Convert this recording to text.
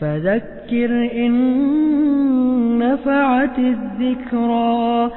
فَذَكِّرْ إِن نَّفَعَتِ الذِّكْرَىٰ.